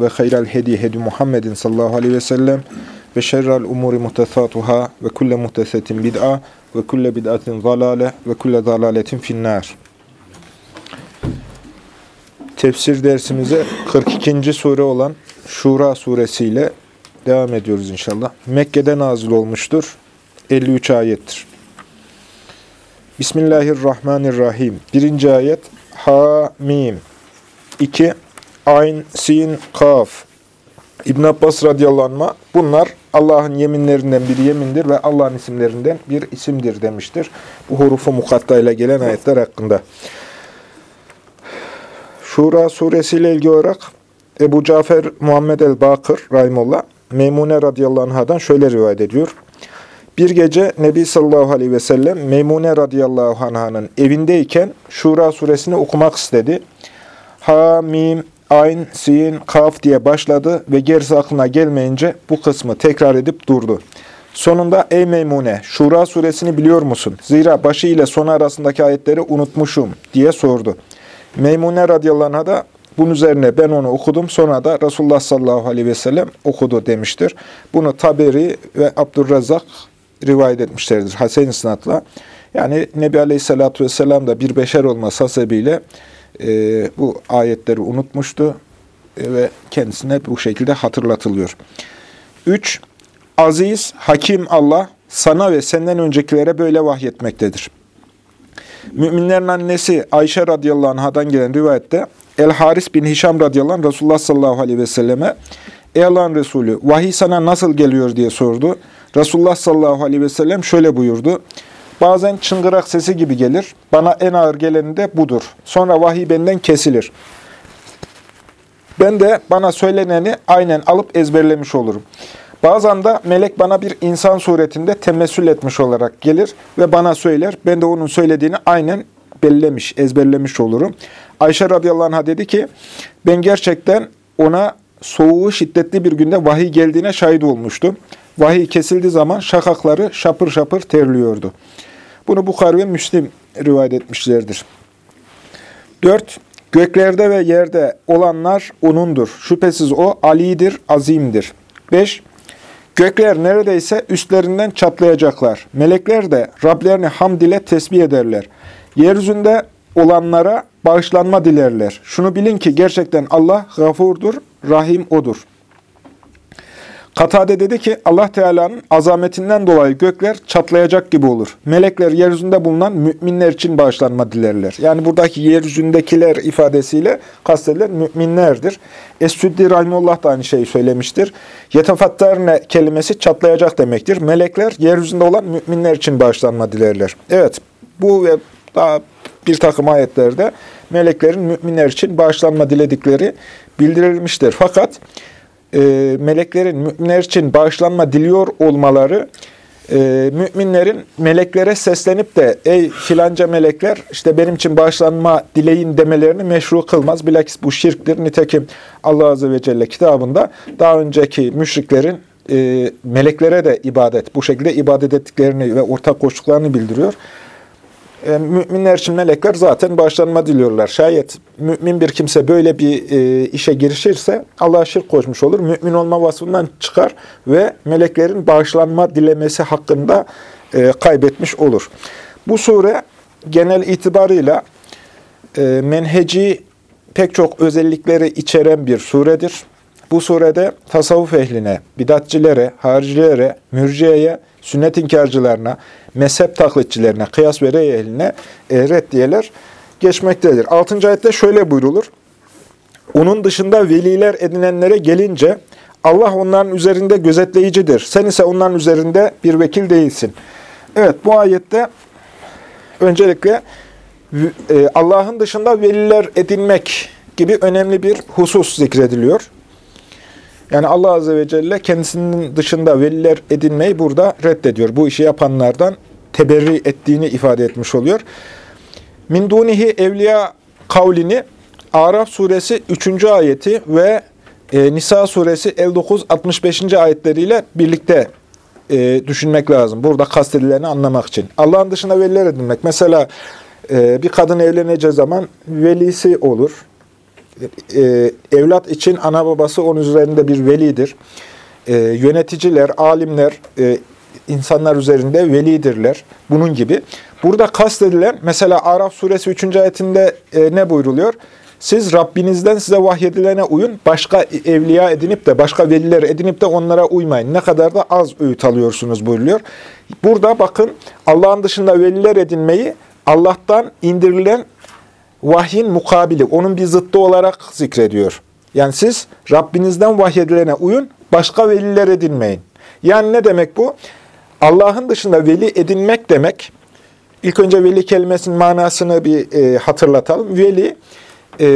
ve hayral hedi hedi Muhammedin sallallahu aleyhi ve sellem ve şerrel umuri muhtesatuhâ ve kulle muhtesetin bid'a ve kulle bid'atin zalale ve kulle zalaletin finnâr. Tefsir dersimize 42. sure olan Şura suresiyle devam ediyoruz inşallah. Mekke'de nazil olmuştur. 53 ayettir. Bismillahirrahmanirrahim. Birinci ayet Ha Mim 2. Ayn, Sin, Kaf. İbn Abbas radıyallahu bunlar Allah'ın yeminlerinden bir yemindir ve Allah'ın isimlerinden bir isimdir demiştir. Bu hurufu mukatta ile gelen ayetler hakkında. Şura suresiyle ilgili olarak Ebu Cafer Muhammed el-Bakır Rahimullah Meymune radıyallahu anh'dan şöyle rivayet ediyor. Bir gece Nebi sallallahu aleyhi ve sellem Meymune radıyallahu anh'ın evindeyken Şura suresini okumak istedi. Ha, Mim, Ayn, Sin, Kaf diye başladı ve gerisi aklına gelmeyince bu kısmı tekrar edip durdu. Sonunda ey Meymune, Şura suresini biliyor musun? Zira başı ile sonu arasındaki ayetleri unutmuşum diye sordu. Meymune radıyallahu da bunun üzerine ben onu okudum. Sonra da Resulullah sallallahu aleyhi ve sellem okudu demiştir. Bunu Taberi ve Abdurrazak rivayet etmişlerdir. Hasen sınatla. Yani Nebi aleyhissalatü vesselam da bir beşer olması hasebiyle e, bu ayetleri unutmuştu e, ve kendisine bu şekilde hatırlatılıyor. 3. Aziz, hakim Allah sana ve senden öncekilere böyle vahyetmektedir. Müminlerin annesi Ayşe radıyallahu anhadan gelen rivayette El-Haris bin Hişam radıyallahu anh Resulullah sallallahu aleyhi ve selleme Ey Allah'ın Resulü vahiy sana nasıl geliyor diye sordu. Resulullah sallallahu aleyhi ve sellem şöyle buyurdu. Bazen çıngırak sesi gibi gelir. Bana en ağır geleni de budur. Sonra vahiy benden kesilir. Ben de bana söyleneni aynen alıp ezberlemiş olurum. Bazen de melek bana bir insan suretinde temessül etmiş olarak gelir ve bana söyler. Ben de onun söylediğini aynen bellemiş, ezberlemiş olurum. Ayşe radıyallahu anh'a dedi ki, ben gerçekten ona soğuğu şiddetli bir günde vahiy geldiğine şahit olmuştum. Vahiy kesildiği zaman şakakları şapır şapır terliyordu. Bunu Bukhari ve Müslim rivayet etmişlerdir. 4. Göklerde ve yerde olanlar O'nundur. Şüphesiz O Ali'dir, azimdir. 5. Gökler neredeyse üstlerinden çatlayacaklar. Melekler de Rablerini hamd ile tesbih ederler. Yeryüzünde olanlara bağışlanma dilerler. Şunu bilin ki gerçekten Allah gafurdur, rahim O'dur. Katade dedi ki Allah Teala'nın azametinden dolayı gökler çatlayacak gibi olur. Melekler yeryüzünde bulunan müminler için bağışlanma dilerler. Yani buradaki yeryüzündekiler ifadesiyle kastedilen müminlerdir. Es-Süddi Rahimullah da aynı şeyi söylemiştir. Yetefattarne kelimesi çatlayacak demektir. Melekler yeryüzünde olan müminler için bağışlanma dilerler. Evet bu ve daha bir takım ayetlerde meleklerin müminler için bağışlanma diledikleri bildirilmiştir. Fakat e, meleklerin müminler için bağışlanma diliyor olmaları, e, müminlerin meleklere seslenip de ey filanca melekler işte benim için bağışlanma dileyin demelerini meşru kılmaz. Bilakis bu şirktir. Nitekim Allah Azze ve Celle kitabında daha önceki müşriklerin e, meleklere de ibadet, bu şekilde ibadet ettiklerini ve ortak koştuklarını bildiriyor. E, müminler için melekler zaten bağışlanma diliyorlar. Şayet mümin bir kimse böyle bir e, işe girişirse Allah'a şirk koşmuş olur. Mümin olma vasfından çıkar ve meleklerin bağışlanma dilemesi hakkında e, kaybetmiş olur. Bu sure genel itibarıyla e, menheci pek çok özellikleri içeren bir suredir. Bu surede tasavvuf ehline, bidatçilere, haricilere, mürciyeye, sünnet inkarcılarına, mezhep taklitçilerine, kıyas ve rey ehline e, reddiyeler geçmektedir. 6. ayette şöyle buyrulur. Onun dışında veliler edinenlere gelince Allah onların üzerinde gözetleyicidir. Sen ise onların üzerinde bir vekil değilsin. Evet bu ayette öncelikle e, Allah'ın dışında veliler edinmek gibi önemli bir husus zikrediliyor. Yani Allah Azze ve Celle kendisinin dışında veliler edinmeyi burada reddediyor. Bu işi yapanlardan teberri ettiğini ifade etmiş oluyor. Min dunihi evliya kavlini Araf suresi 3. ayeti ve e, Nisa suresi 59-65. ayetleriyle birlikte e, düşünmek lazım. Burada kastedileni anlamak için. Allah'ın dışında veliler edinmek. Mesela e, bir kadın evleneceği zaman velisi olur. E, evlat için ana babası onun üzerinde bir velidir. E, yöneticiler, alimler, e, insanlar üzerinde velidirler. Bunun gibi. Burada kastedilen, mesela Araf suresi 3. ayetinde e, ne buyruluyor? Siz Rabbinizden size vahyedilene uyun, başka evliya edinip de, başka veliler edinip de onlara uymayın. Ne kadar da az öğüt alıyorsunuz buyuruyor. Burada bakın Allah'ın dışında veliler edinmeyi Allah'tan indirilen vahyin mukabili, onun bir zıttı olarak zikrediyor. Yani siz Rabbinizden vahyedilene uyun, başka veliler edinmeyin. Yani ne demek bu? Allah'ın dışında veli edinmek demek, ilk önce veli kelimesinin manasını bir e, hatırlatalım. Veli, e,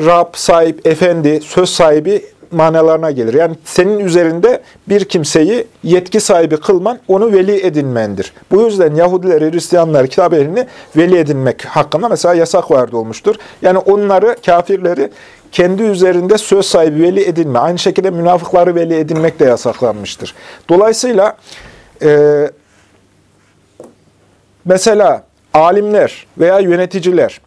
Rab, sahip, efendi, söz sahibi manalarına gelir. Yani senin üzerinde bir kimseyi yetki sahibi kılman, onu veli edinmendir. Bu yüzden Yahudiler, Hristiyanlar, kitap ehlini veli edinmek hakkında mesela yasak vardı olmuştur. Yani onları, kafirleri kendi üzerinde söz sahibi veli edinme. Aynı şekilde münafıkları veli edinmek de yasaklanmıştır. Dolayısıyla e, mesela alimler veya yöneticiler,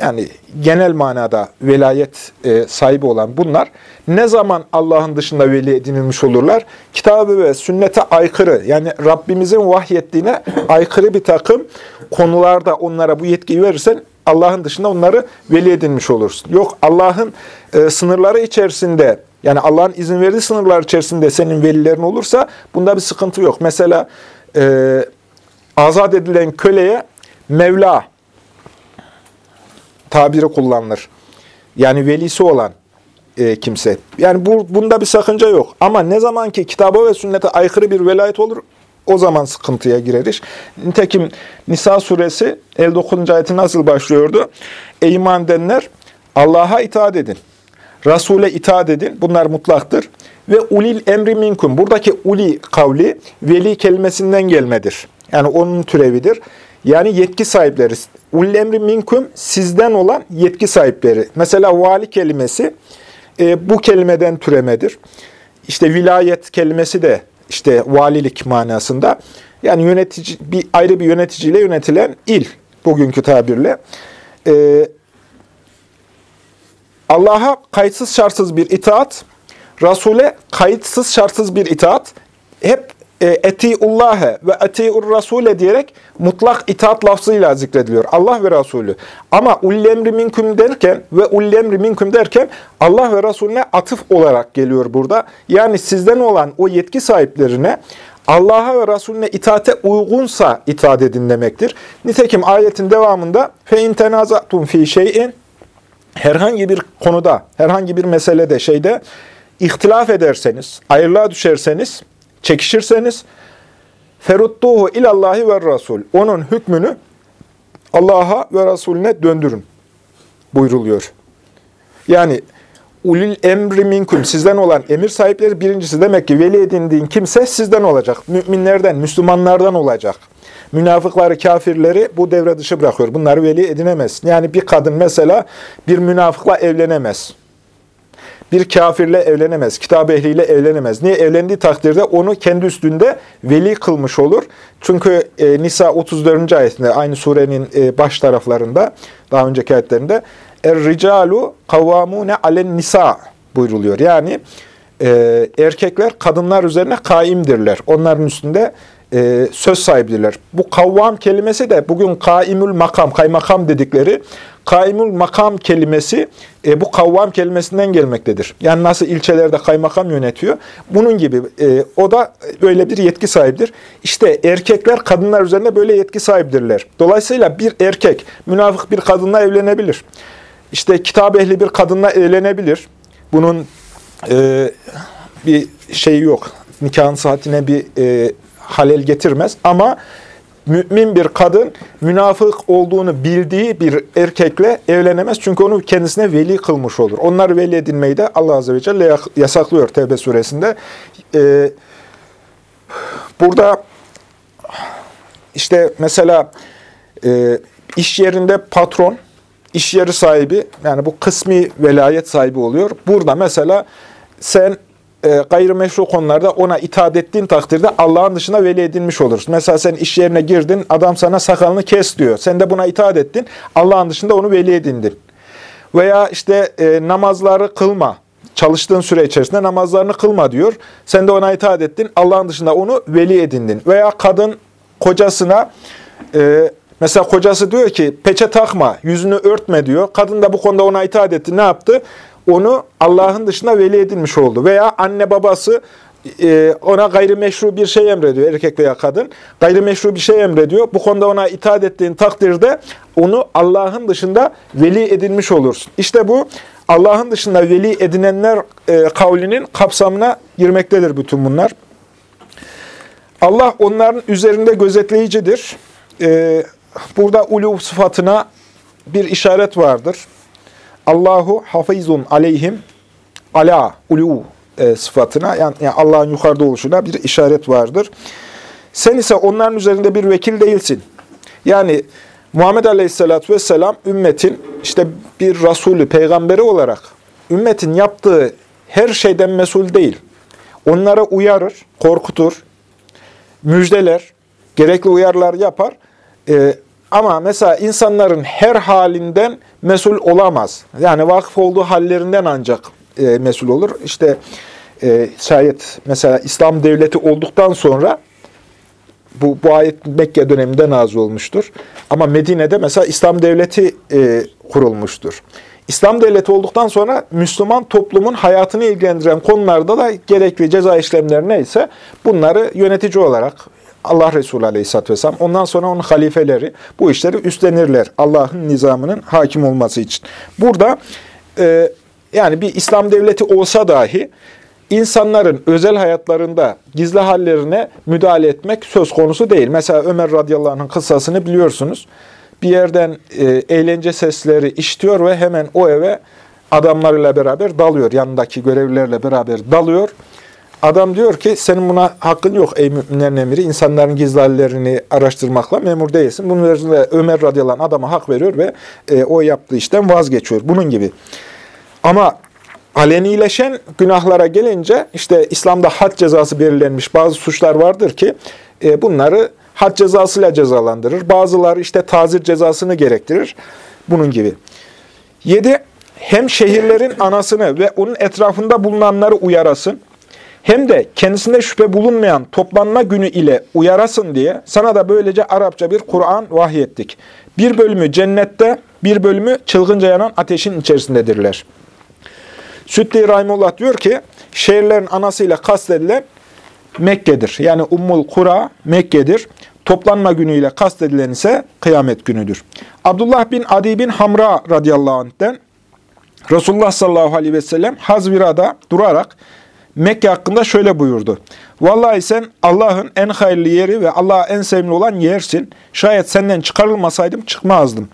yani genel manada velayet e, sahibi olan bunlar ne zaman Allah'ın dışında veli edinilmiş olurlar? Kitabı ve sünnete aykırı yani Rabbimizin vahyettiğine aykırı bir takım konularda onlara bu yetkiyi verirsen Allah'ın dışında onları veli edinmiş olursun. Yok Allah'ın e, sınırları içerisinde yani Allah'ın izin verdiği sınırlar içerisinde senin velilerin olursa bunda bir sıkıntı yok. Mesela e, azat edilen köleye Mevla tabiri kullanılır. Yani velisi olan e, kimse. Yani bu, bunda bir sakınca yok. Ama ne zaman ki kitaba ve sünnete aykırı bir velayet olur, o zaman sıkıntıya girer iş. Nitekim Nisa suresi 59. ayeti nasıl başlıyordu? Ey iman edenler Allah'a itaat edin. Resul'e itaat edin. Bunlar mutlaktır. Ve ulil emri minkum. Buradaki uli kavli veli kelimesinden gelmedir. Yani onun türevidir. Yani yetki sahipleri. Ulil emri minkum sizden olan yetki sahipleri. Mesela vali kelimesi e, bu kelimeden türemedir. İşte vilayet kelimesi de işte valilik manasında. Yani yönetici bir ayrı bir yöneticiyle yönetilen il bugünkü tabirle. E, Allah'a kayıtsız şartsız bir itaat, Resul'e kayıtsız şartsız bir itaat hep etiullâhe ve etiur rasule diyerek mutlak itaat lafzıyla zikrediliyor. Allah ve Resulü. Ama ullemri minküm derken ve ullemri minküm derken Allah ve Resulüne atıf olarak geliyor burada. Yani sizden olan o yetki sahiplerine Allah'a ve Resulüne itaate uygunsa itaat edin demektir. Nitekim ayetin devamında fe in tenazatum fi şey'in herhangi bir konuda, herhangi bir meselede, şeyde ihtilaf ederseniz, ayrılığa düşerseniz çekişirseniz feruttuhu ilallahi ve rasul. Onun hükmünü Allah'a ve Resulüne döndürün buyruluyor. Yani ulil emri minkum sizden olan emir sahipleri birincisi demek ki veli edindiğin kimse sizden olacak. Müminlerden, Müslümanlardan olacak. Münafıkları, kafirleri bu devre dışı bırakıyor. Bunları veli edinemez. Yani bir kadın mesela bir münafıkla evlenemez bir kafirle evlenemez, kitap ehliyle evlenemez. Niye? Evlendiği takdirde onu kendi üstünde veli kılmış olur. Çünkü e, Nisa 34. ayetinde, aynı surenin e, baş taraflarında, daha önceki ayetlerinde, Er-ricalu kavvamune alen nisa buyruluyor. Yani e, erkekler kadınlar üzerine kaimdirler. Onların üstünde e, söz sahibidirler. Bu kavvam kelimesi de bugün kaimül makam, kaymakam dedikleri kaimül makam kelimesi e, bu kavvam kelimesinden gelmektedir. Yani nasıl ilçelerde kaymakam yönetiyor. Bunun gibi e, o da böyle bir yetki sahibidir. İşte erkekler kadınlar üzerinde böyle yetki sahibidirler. Dolayısıyla bir erkek münafık bir kadınla evlenebilir. İşte kitap ehli bir kadınla evlenebilir. Bunun e, bir şeyi yok. Nikahın saatine bir e, halel getirmez ama mümin bir kadın münafık olduğunu bildiği bir erkekle evlenemez. Çünkü onu kendisine veli kılmış olur. Onları veli edinmeyi de Allah Azze ve Celle yasaklıyor Tevbe suresinde. Ee, burada işte mesela e, iş yerinde patron, iş yeri sahibi, yani bu kısmi velayet sahibi oluyor. Burada mesela sen e, gayrimeşru konularda ona itaat ettiğin takdirde Allah'ın dışına veli edilmiş olursun. Mesela sen iş yerine girdin, adam sana sakalını kes diyor. Sen de buna itaat ettin, Allah'ın dışında onu veli edindin. Veya işte e, namazları kılma, çalıştığın süre içerisinde namazlarını kılma diyor. Sen de ona itaat ettin, Allah'ın dışında onu veli edindin. Veya kadın kocasına... E, Mesela kocası diyor ki peçe takma, yüzünü örtme diyor. Kadın da bu konuda ona itaat etti. Ne yaptı? Onu Allah'ın dışında veli edilmiş oldu. Veya anne babası e, ona gayrimeşru bir şey emrediyor, erkek veya kadın. Gayrimeşru bir şey emrediyor. Bu konuda ona itaat ettiğin takdirde onu Allah'ın dışında veli edilmiş olursun. İşte bu Allah'ın dışında veli edinenler e, kavlinin kapsamına girmektedir bütün bunlar. Allah onların üzerinde gözetleyicidir. E, burada ulu sıfatına bir işaret vardır. Allahu hafizun aleyhim ala ulu e, sıfatına yani, yani Allah'ın yukarıda oluşuna bir işaret vardır. Sen ise onların üzerinde bir vekil değilsin. Yani Muhammed Aleyhisselatü Vesselam ümmetin işte bir Resulü, peygamberi olarak ümmetin yaptığı her şeyden mesul değil. Onlara uyarır, korkutur, müjdeler, gerekli uyarılar yapar. E, ama mesela insanların her halinden mesul olamaz. Yani vakıf olduğu hallerinden ancak e, mesul olur. İşte e, şayet mesela İslam devleti olduktan sonra bu, bu ayet Mekke döneminde nazil olmuştur. Ama Medine'de mesela İslam devleti e, kurulmuştur. İslam devleti olduktan sonra Müslüman toplumun hayatını ilgilendiren konularda da gerekli ceza işlemleri neyse bunları yönetici olarak Allah Resulü Aleyhisselatü Vesselam, ondan sonra onun halifeleri bu işleri üstlenirler. Allah'ın nizamının hakim olması için. Burada e, yani bir İslam devleti olsa dahi insanların özel hayatlarında gizli hallerine müdahale etmek söz konusu değil. Mesela Ömer radıyallahu anh'ın kıssasını biliyorsunuz. Bir yerden e, eğlence sesleri işitiyor ve hemen o eve adamlarıyla beraber dalıyor. Yanındaki görevlilerle beraber dalıyor. Adam diyor ki senin buna hakkın yok ey müminlerin emiri. İnsanların gizli hallerini araştırmakla memur değilsin. Bunun üzerine Ömer radıyallahu adama hak veriyor ve e, o yaptığı işten vazgeçiyor. Bunun gibi. Ama alenileşen günahlara gelince işte İslam'da had cezası belirlenmiş bazı suçlar vardır ki e, bunları had cezasıyla cezalandırır. Bazıları işte tazir cezasını gerektirir. Bunun gibi. 7. Hem şehirlerin anasını ve onun etrafında bulunanları uyarasın hem de kendisinde şüphe bulunmayan toplanma günü ile uyarasın diye sana da böylece Arapça bir Kur'an vahyettik. Bir bölümü cennette, bir bölümü çılgınca yanan ateşin içerisindedirler. Sütli Rahimullah diyor ki, şehirlerin anasıyla kastedilen Mekke'dir. Yani Ummul Kura Mekke'dir. Toplanma günüyle kastedilen ise kıyamet günüdür. Abdullah bin Adi bin Hamra radıyallahu anh'ten Resulullah sallallahu aleyhi ve sellem Hazvira'da durarak Mekke hakkında şöyle buyurdu. Vallahi sen Allah'ın en hayırlı yeri ve Allah'a en sevimli olan yersin. Şayet senden çıkarılmasaydım çıkmazdım.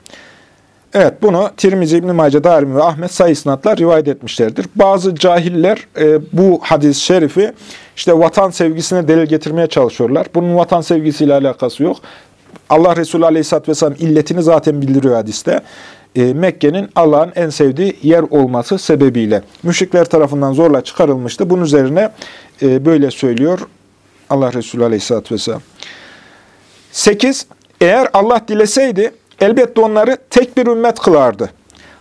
Evet bunu Tirmizi, İbn-i Mace, Darimi ve Ahmet sayı sınatlar rivayet etmişlerdir. Bazı cahiller e, bu hadis-i şerifi işte vatan sevgisine delil getirmeye çalışıyorlar. Bunun vatan sevgisiyle alakası yok. Allah Resulü Aleyhisselatü Vesselam illetini zaten bildiriyor hadiste. E, Mekke'nin Allah'ın en sevdiği yer olması sebebiyle. Müşrikler tarafından zorla çıkarılmıştı. Bunun üzerine e, böyle söylüyor Allah Resulü Aleyhisselatü Vesselam. 8. Eğer Allah dileseydi elbette onları tek bir ümmet kılardı.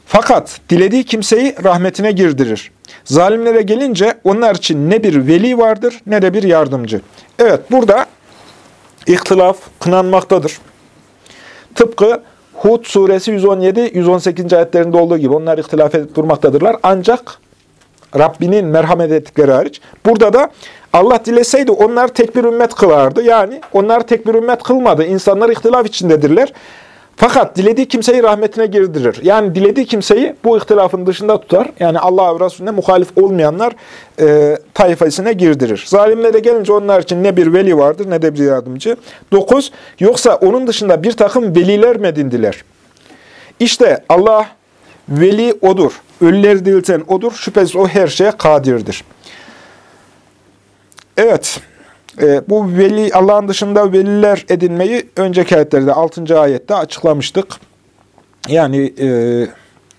Fakat dilediği kimseyi rahmetine girdirir. Zalimlere gelince onlar için ne bir veli vardır ne de bir yardımcı. Evet burada ihtilaf kınanmaktadır. Tıpkı Hud suresi 117-118. ayetlerinde olduğu gibi onlar ihtilaf edip durmaktadırlar. Ancak Rabbinin merhamet ettikleri hariç. Burada da Allah dileseydi onlar tek bir ümmet kılardı. Yani onlar tek bir ümmet kılmadı. İnsanlar ihtilaf içindedirler. Fakat dilediği kimseyi rahmetine girdirir. Yani dilediği kimseyi bu ihtilafın dışında tutar. Yani Allah ve Resulüne muhalif olmayanlar e, tayfasına girdirir. Zalimlere gelince onlar için ne bir veli vardır ne de bir yardımcı. 9. Yoksa onun dışında bir takım veliler mi edindiler? İşte Allah veli odur. Ölüleri dirilten odur. Şüphesiz o her şeye kadirdir. Evet. E, bu veli Allah'ın dışında veliler edinmeyi önceki ayetlerde 6. ayette açıklamıştık. Yani e,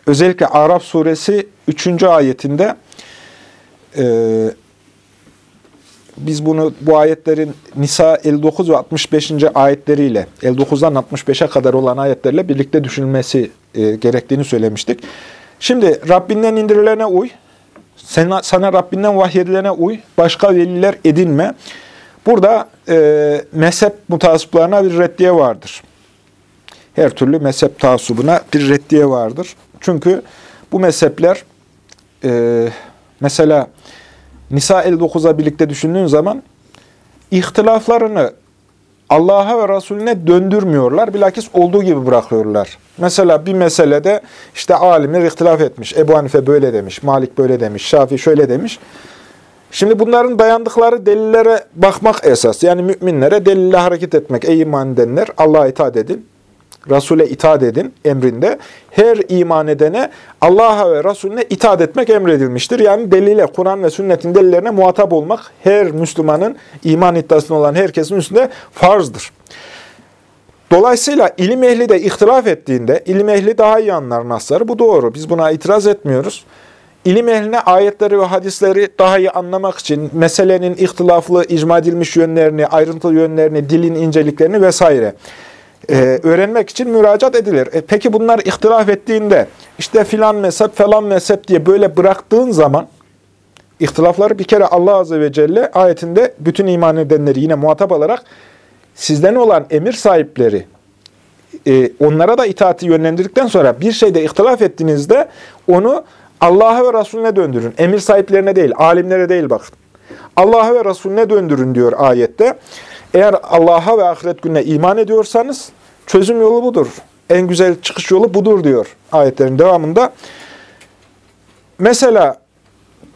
özellikle Arap suresi 3. ayetinde e, biz bunu bu ayetlerin Nisa 59 ve 65. ayetleriyle 59'dan 65'e kadar olan ayetlerle birlikte düşünülmesi e, gerektiğini söylemiştik. Şimdi Rabbinden indirilene uy, sana, sana Rabbinden vahyedilene uy, başka veliler edinme. Burada e, mezhep mutasiplarına bir reddiye vardır. Her türlü mezhep taasubuna bir reddiye vardır. Çünkü bu mezhepler e, mesela Nisa 59'a birlikte düşündüğün zaman ihtilaflarını Allah'a ve Resulüne döndürmüyorlar. Bilakis olduğu gibi bırakıyorlar. Mesela bir meselede işte alimler ihtilaf etmiş. Ebu Hanife böyle demiş, Malik böyle demiş, Şafii şöyle demiş. Şimdi bunların dayandıkları delillere bakmak esas. Yani müminlere delille hareket etmek. Ey iman edenler Allah'a itaat edin. Resul'e itaat edin emrinde. Her iman edene Allah'a ve Resulüne itaat etmek emredilmiştir. Yani delile, Kur'an ve sünnetin delillerine muhatap olmak her Müslümanın iman iddiasında olan herkesin üstünde farzdır. Dolayısıyla ilim ehli de ihtilaf ettiğinde, ilim ehli daha iyi anlar nasları. Bu doğru. Biz buna itiraz etmiyoruz. İlim ehline ayetleri ve hadisleri daha iyi anlamak için meselenin ihtilaflı, icma edilmiş yönlerini, ayrıntılı yönlerini, dilin inceliklerini vesaire e, öğrenmek için müracaat edilir. E, peki bunlar ihtilaf ettiğinde işte filan mezhep falan mezhep diye böyle bıraktığın zaman ihtilafları bir kere Allah Azze ve Celle ayetinde bütün iman edenleri yine muhatap alarak sizden olan emir sahipleri e, onlara da itaati yönlendirdikten sonra bir şeyde ihtilaf ettiğinizde onu Allah'a ve Resulüne döndürün. Emir sahiplerine değil, alimlere değil bakın. Allah'a ve Resulüne döndürün diyor ayette. Eğer Allah'a ve ahiret gününe iman ediyorsanız çözüm yolu budur. En güzel çıkış yolu budur diyor ayetlerin devamında. Mesela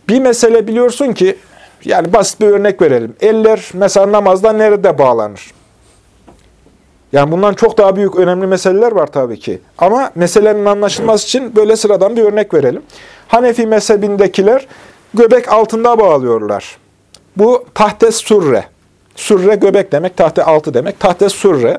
bir mesele biliyorsun ki, yani basit bir örnek verelim. Eller mesela namazda nerede bağlanır? Yani bundan çok daha büyük önemli meseleler var tabii ki. Ama meselenin anlaşılması için böyle sıradan bir örnek verelim. Hanefi mezhebindekiler göbek altında bağlıyorlar. Bu tahtes surre. Surre göbek demek, tahte altı demek. Tahtes surre.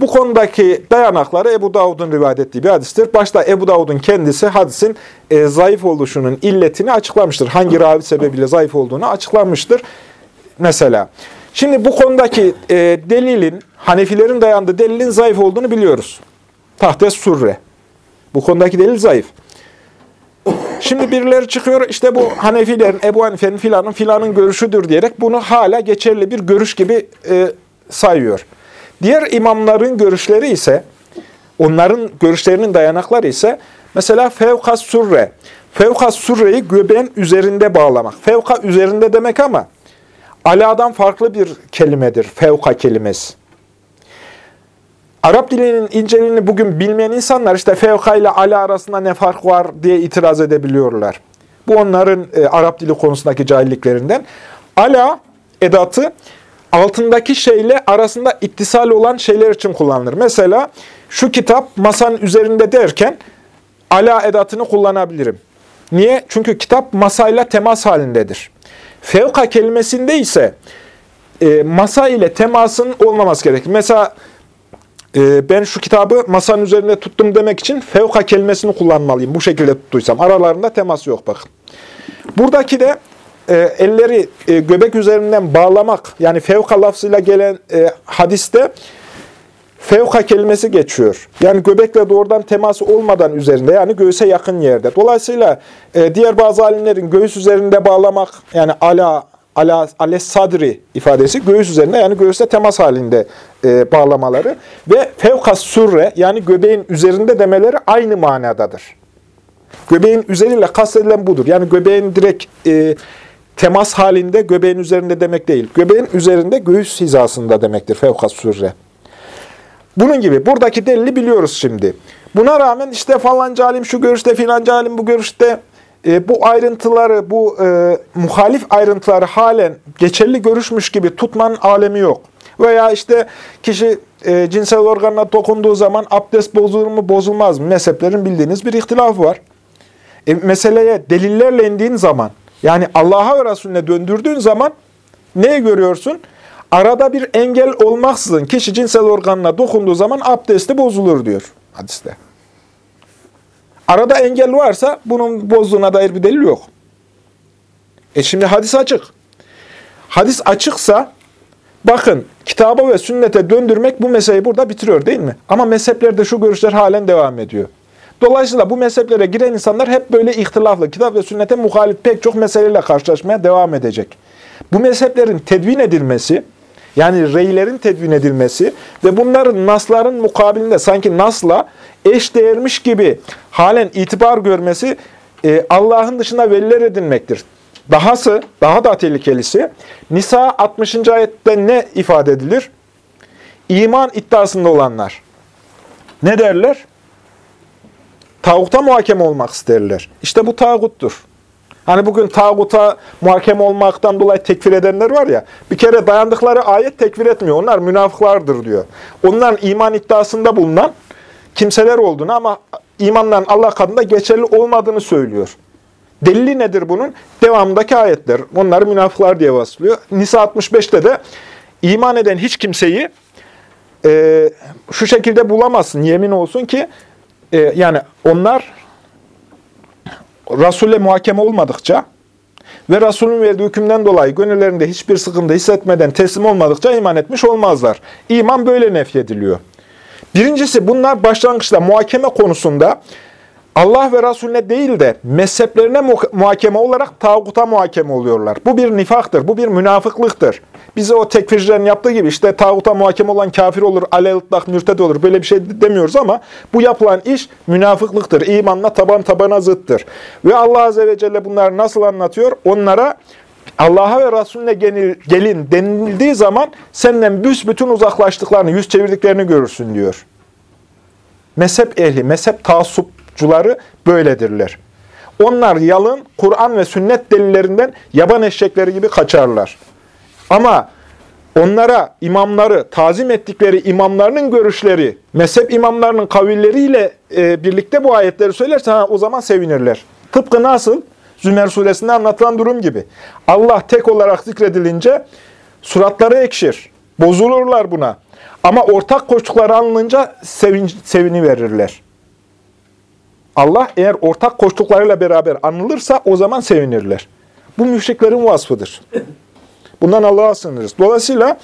Bu konudaki dayanakları Ebu Davud'un rivayet ettiği bir hadistir. Başta Ebu Davud'un kendisi hadisin e, zayıf oluşunun illetini açıklamıştır. Hangi ravi sebebiyle zayıf olduğunu açıklamıştır. Mesela. Şimdi bu konudaki e, delilin, Hanefilerin dayandığı delilin zayıf olduğunu biliyoruz. Tahtes surre. Bu konudaki delil zayıf. Şimdi birileri çıkıyor işte bu Hanefilerin, Ebu Hanife'nin filanın filanın görüşüdür diyerek bunu hala geçerli bir görüş gibi e, sayıyor. Diğer imamların görüşleri ise, onların görüşlerinin dayanakları ise mesela fevkas surre. Fevkas surreyi göbeğin üzerinde bağlamak. Fevka üzerinde demek ama aladan farklı bir kelimedir fevka kelimesi. Arap dilinin inceliğini bugün bilmeyen insanlar işte fevka ile ala arasında ne fark var diye itiraz edebiliyorlar. Bu onların e, Arap dili konusundaki cahilliklerinden. Ala edatı altındaki şeyle arasında ittisal olan şeyler için kullanılır. Mesela şu kitap masanın üzerinde derken ala edatını kullanabilirim. Niye? Çünkü kitap masayla temas halindedir. Fevka kelimesinde ise e, masa ile temasın olmaması gerekir. Mesela e, ben şu kitabı masanın üzerinde tuttum demek için fevka kelimesini kullanmalıyım. Bu şekilde tuttuysam. Aralarında temas yok bakın. Buradaki de e, elleri e, göbek üzerinden bağlamak, yani fevka lafzıyla gelen e, hadiste fevka kelimesi geçiyor. Yani göbekle doğrudan teması olmadan üzerinde, yani göğüse yakın yerde. Dolayısıyla e, diğer bazı alimlerin göğüs üzerinde bağlamak, yani ala, ala, ale sadri ifadesi göğüs üzerinde, yani göğüste temas halinde e, bağlamaları ve fevkas surre, yani göbeğin üzerinde demeleri aynı manadadır. Göbeğin üzeriyle kastedilen budur. Yani göbeğin direkt e, temas halinde göbeğin üzerinde demek değil. Göbeğin üzerinde göğüs hizasında demektir fevkas surre. Bunun gibi. Buradaki delili biliyoruz şimdi. Buna rağmen işte falanca alim şu görüşte, filanca alim bu görüşte e, bu ayrıntıları, bu e, muhalif ayrıntıları halen geçerli görüşmüş gibi tutmanın alemi yok. Veya işte kişi e, cinsel organına dokunduğu zaman abdest bozulur mu, bozulmaz mı? Mezheplerin bildiğiniz bir ihtilafı var. E, meseleye delillerle indiğin zaman, yani Allah'a ve Resulüne döndürdüğün zaman neyi görüyorsun? Arada bir engel olmaksızın kişi cinsel organına dokunduğu zaman abdesti bozulur diyor hadiste. Arada engel varsa bunun bozduğuna dair bir delil yok. E şimdi hadis açık. Hadis açıksa bakın kitaba ve sünnete döndürmek bu meseleyi burada bitiriyor değil mi? Ama mezheplerde şu görüşler halen devam ediyor. Dolayısıyla bu mezheplere giren insanlar hep böyle ihtilaflı, kitap ve sünnete muhalif pek çok meseleyle karşılaşmaya devam edecek. Bu mezheplerin tedvin edilmesi, yani reylerin tedvin edilmesi ve bunların nasların mukabilinde sanki nasla eş değermiş gibi halen itibar görmesi e, Allah'ın dışında veliler edinmektir. Dahası, daha da tehlikelisi, Nisa 60. ayette ne ifade edilir? İman iddiasında olanlar. Ne derler? Tağuta muhakeme olmak isterler. İşte bu tağuttur. Hani bugün tağuta muhakeme olmaktan dolayı tekfir edenler var ya, bir kere dayandıkları ayet tekfir etmiyor. Onlar münafıklardır diyor. Onların iman iddiasında bulunan kimseler olduğunu ama imanların Allah katında geçerli olmadığını söylüyor. Delili nedir bunun? Devamındaki ayetler. Onları münafıklar diye vasflıyor. Nisa 65'te de iman eden hiç kimseyi e, şu şekilde bulamazsın. Yemin olsun ki e, yani onlar Resul'le muhakeme olmadıkça ve Resul'ün verdiği hükümden dolayı gönüllerinde hiçbir sıkıntı hissetmeden teslim olmadıkça iman etmiş olmazlar. İman böyle nefyediliyor. Birincisi bunlar başlangıçta muhakeme konusunda Allah ve Resulüne değil de mezheplerine muhakeme olarak tağuta muhakeme oluyorlar. Bu bir nifaktır, bu bir münafıklıktır. Bize o tekfircilerin yaptığı gibi işte tağuta muhakeme olan kafir olur, aleyhıtlak, mürted olur. Böyle bir şey demiyoruz ama bu yapılan iş münafıklıktır. İmanla taban tabana zıttır. Ve Allah Azze ve Celle bunları nasıl anlatıyor? Onlara Allah'a ve Resulüne gelin denildiği zaman senden büsbütün uzaklaştıklarını, yüz çevirdiklerini görürsün diyor. Mezhep ehli, mezhep taassupçuları böyledirler. Onlar yalın, Kur'an ve sünnet delillerinden yaban eşekleri gibi kaçarlar. Ama onlara imamları, tazim ettikleri imamlarının görüşleri, mezhep imamlarının kavilleriyle e, birlikte bu ayetleri söylerse ha, o zaman sevinirler. Tıpkı nasıl? Zümer suresinde anlatılan durum gibi. Allah tek olarak zikredilince suratları ekşir. Bozulurlar buna. Ama ortak koştukları alınınca sevin, sevini verirler. Allah eğer ortak koştuklarıyla beraber anılırsa o zaman sevinirler. Bu müşriklerin vasfıdır. Bundan Allah'a sığınırız. Dolayısıyla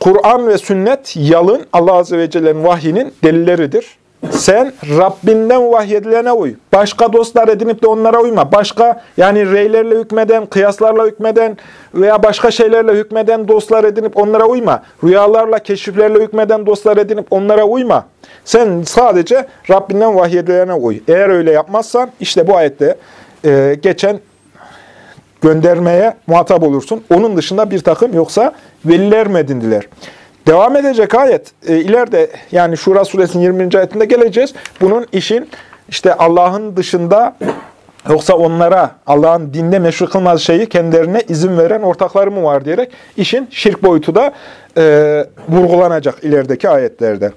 Kur'an ve sünnet yalın Allah Azze ve Celle'nin vahyinin delilleridir. Sen Rabbinden vahyedilene uy. Başka dostlar edinip de onlara uyma. Başka yani reylerle hükmeden, kıyaslarla hükmeden veya başka şeylerle hükmeden dostlar edinip onlara uyma. Rüyalarla, keşiflerle hükmeden dostlar edinip onlara uyma. Sen sadece Rabbinden vahyedilene uy. Eğer öyle yapmazsan işte bu ayette e, geçen göndermeye muhatap olursun. Onun dışında bir takım yoksa veliler mi edindiler? Devam edecek ayet. E, ileride yani Şura suresinin 20. ayetinde geleceğiz. Bunun işin işte Allah'ın dışında yoksa onlara Allah'ın dinde meşru kılmaz şeyi kendilerine izin veren ortakları mı var diyerek işin şirk boyutu da e, vurgulanacak ilerideki ayetlerde.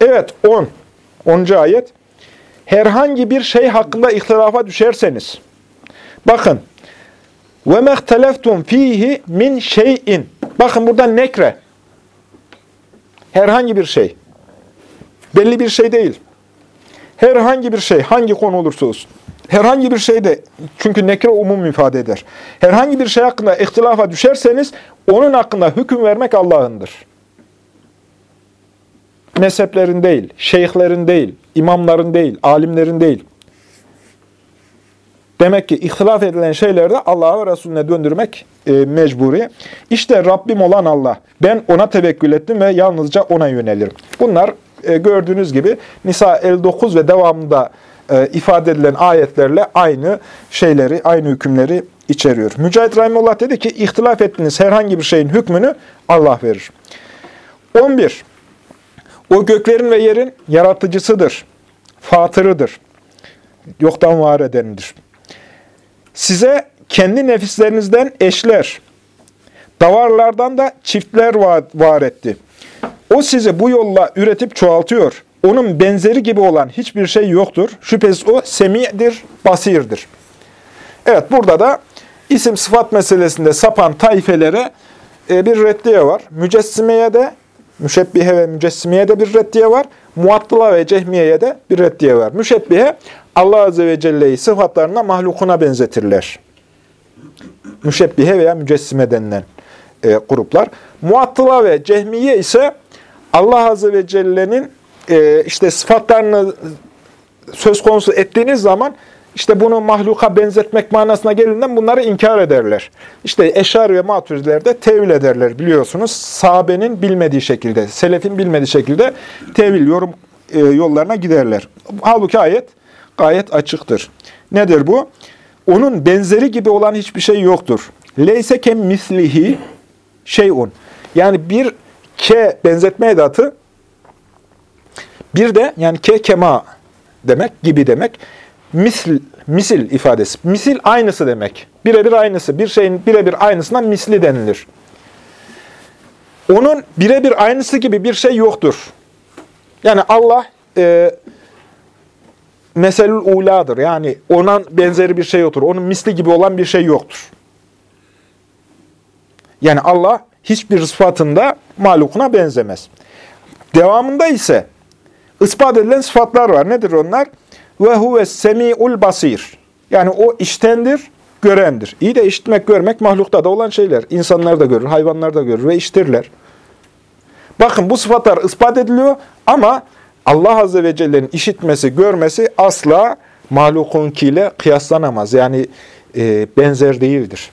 Evet 10. 10. ayet. Herhangi bir şey hakkında ihtilafa düşerseniz. Bakın. Ve mehteleftum fihi min şeyin. Bakın burada nekre. Herhangi bir şey. Belli bir şey değil. Herhangi bir şey, hangi konu olursa olsun. Herhangi bir şeyde, çünkü nekre umum ifade eder. Herhangi bir şey hakkında ihtilafa düşerseniz, onun hakkında hüküm vermek Allah'ındır. Mezheplerin değil, şeyhlerin değil, imamların değil, alimlerin değil. Demek ki ihtilaf edilen şeylerde Allah'a ve Resulüne döndürmek e, mecburi. İşte Rabbim olan Allah. Ben ona tevekkül ettim ve yalnızca ona yönelirim. Bunlar e, gördüğünüz gibi Nisa 59 ve devamında e, ifade edilen ayetlerle aynı şeyleri, aynı hükümleri içeriyor. Mücahit Rahimullah dedi ki, ihtilaf ettiğiniz herhangi bir şeyin hükmünü Allah verir. 11. O göklerin ve yerin yaratıcısıdır, fatırıdır, yoktan var edenidir. Size kendi nefislerinizden eşler, davarlardan da çiftler var etti. O sizi bu yolla üretip çoğaltıyor. Onun benzeri gibi olan hiçbir şey yoktur. Şüphesiz o semi'dir, basirdir. Evet burada da isim sıfat meselesinde sapan taifelere e, bir reddiye var. Mücessimeye de, müşebbihe ve mücessimeye de bir reddiye var. Muattıla ve cehmiyeye de bir reddiye var. Müşebbihe Allah Azze ve Celle'yi sıfatlarına mahlukuna benzetirler. Müşebbihe veya mücessime denilen e, gruplar. Muattıla ve cehmiye ise Allah Azze ve Celle'nin e, işte sıfatlarını söz konusu ettiğiniz zaman işte bunu mahluka benzetmek manasına gelinden bunları inkar ederler. İşte eşar ve maturidiler de tevil ederler biliyorsunuz. Sahabenin bilmediği şekilde, selefin bilmediği şekilde tevil, yorum e, yollarına giderler. Halbuki ayet gayet açıktır. Nedir bu? Onun benzeri gibi olan hiçbir şey yoktur. Leyse kem mislihi şeyun. Yani bir ke benzetme edatı bir de yani ke kema demek, gibi demek. Misil, misil ifadesi. Misil aynısı demek. Birebir aynısı. Bir şeyin birebir aynısına misli denilir. Onun birebir aynısı gibi bir şey yoktur. Yani Allah e, meselül uladır. Yani ona benzeri bir şey yoktur. Onun misli gibi olan bir şey yoktur. Yani Allah hiçbir sıfatında mahlukuna benzemez. Devamında ise ispat edilen sıfatlar var. Nedir onlar? Ve huve semi'ul basir. Yani o iştendir, görendir. İyi de işitmek, görmek mahlukta da olan şeyler. İnsanlar da görür, hayvanlar da görür ve iştirler. Bakın bu sıfatlar ispat ediliyor ama Allah Azze ve Celle'nin işitmesi, görmesi asla mahlukunkiyle kıyaslanamaz. Yani e, benzer değildir.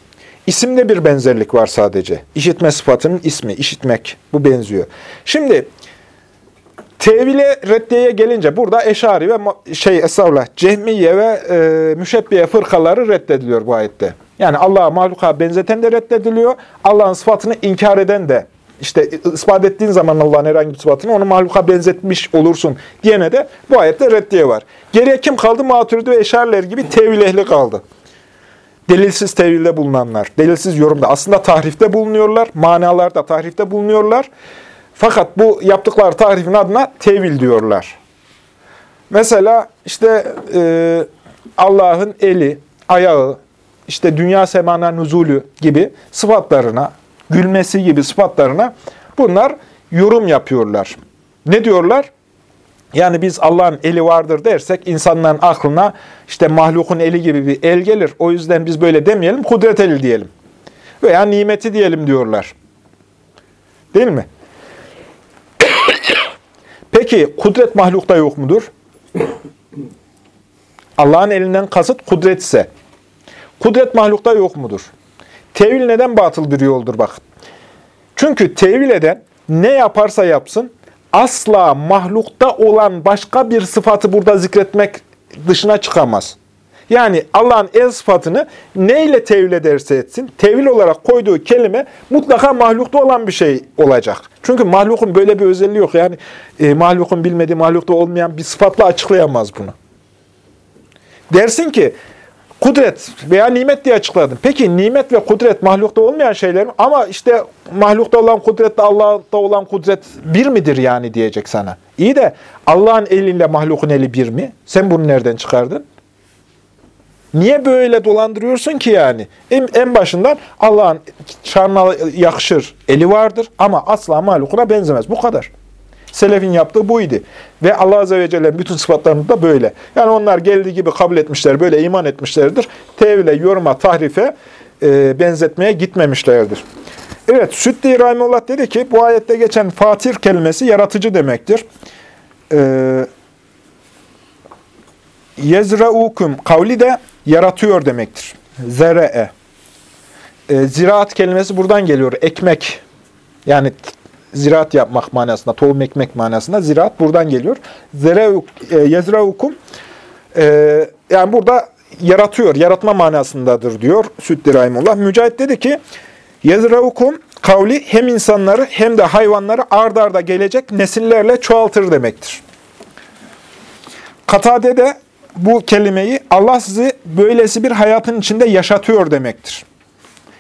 İsimde bir benzerlik var sadece. İşitme sıfatının ismi, işitmek. Bu benziyor. Şimdi tevile reddiyeye gelince burada eşari ve şey estağfurullah cehmiye ve e, müşebbiye fırkaları reddediliyor bu ayette. Yani Allah'a mahluka benzeten de reddediliyor. Allah'ın sıfatını inkar eden de işte ispat ettiğin zaman Allah'ın herhangi bir sıfatını onu mahluka benzetmiş olursun diyene de bu ayette reddiye var. Geriye kim kaldı? Maturidi ve eşariler gibi tevil ehli kaldı. Delilsiz tevilde bulunanlar, delilsiz yorumda. Aslında tahrifte bulunuyorlar, manalarda tahrifte bulunuyorlar. Fakat bu yaptıkları tahrifin adına tevil diyorlar. Mesela işte e, Allah'ın eli, ayağı, işte dünya semana nüzulü gibi sıfatlarına, gülmesi gibi sıfatlarına bunlar yorum yapıyorlar. Ne diyorlar? Yani biz Allah'ın eli vardır dersek insanların aklına işte mahlukun eli gibi bir el gelir. O yüzden biz böyle demeyelim, kudret eli diyelim. Veya nimeti diyelim diyorlar. Değil mi? Peki kudret mahlukta yok mudur? Allah'ın elinden kasıt kudret ise. Kudret mahlukta yok mudur? Tevil neden batıl bir yoldur bak. Çünkü tevil eden ne yaparsa yapsın asla mahlukta olan başka bir sıfatı burada zikretmek dışına çıkamaz. Yani Allah'ın el sıfatını neyle tevil ederse etsin, tevil olarak koyduğu kelime mutlaka mahlukta olan bir şey olacak. Çünkü mahlukun böyle bir özelliği yok. Yani e, mahlukun bilmediği, mahlukta olmayan bir sıfatla açıklayamaz bunu. Dersin ki, kudret veya nimet diye açıkladın. Peki nimet ve kudret mahlukta olmayan şeyler mi? Ama işte mahlukta olan kudretle Allah'ta olan kudret bir midir yani diyecek sana. İyi de Allah'ın eliyle mahlukun eli bir mi? Sen bunu nereden çıkardın? Niye böyle dolandırıyorsun ki yani? En, en başından Allah'ın şanına yakışır, eli vardır ama asla mahlukuna benzemez. Bu kadar. Selefin yaptığı buydu. Ve Allah Azze ve Celle'nin bütün sıfatlarını da böyle. Yani onlar geldiği gibi kabul etmişler, böyle iman etmişlerdir. Tevhile, yoruma, tahrife e, benzetmeye gitmemişlerdir. Evet, Süddi Rahimullah dedi ki, bu ayette geçen fatir kelimesi yaratıcı demektir. Ee, Yezra'ukum kavli de yaratıyor demektir. Zere'e. E, ziraat kelimesi buradan geliyor. Ekmek. Yani ziraat yapmak manasında, tohum ekmek manasında ziraat buradan geliyor. Zere e, e, yani burada yaratıyor, yaratma manasındadır diyor Süddi Rahimullah. Mücahit dedi ki Yezraukum kavli hem insanları hem de hayvanları ard arda gelecek nesillerle çoğaltır demektir. Katade de bu kelimeyi Allah sizi böylesi bir hayatın içinde yaşatıyor demektir.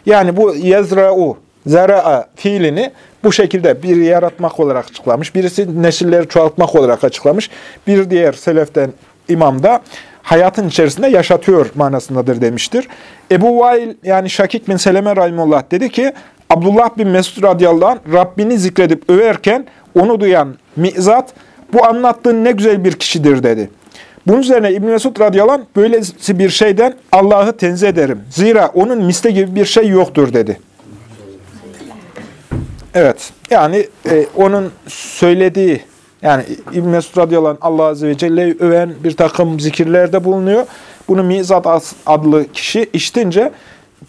Yani bu yezra'u, zera'a fiilini bu şekilde bir yaratmak olarak açıklamış. Birisi nesilleri çoğaltmak olarak açıklamış. Bir diğer seleften imam da hayatın içerisinde yaşatıyor manasındadır demiştir. Ebu Vail yani Şakik bin Seleme Rahimullah dedi ki Abdullah bin Mesud radıyallahu anh Rabbini zikredip överken onu duyan mizat bu anlattığın ne güzel bir kişidir dedi. Bunun üzerine İbn Mesud radıyallahu anh böylesi bir şeyden Allah'ı tenzih ederim. Zira onun misli gibi bir şey yoktur dedi. Evet. Yani e, onun söylediği yani İbn Mesud radıyallahu Allah azze ve celle'yi öven bir takım zikirlerde bulunuyor. Bunu Mizat adlı kişi işitince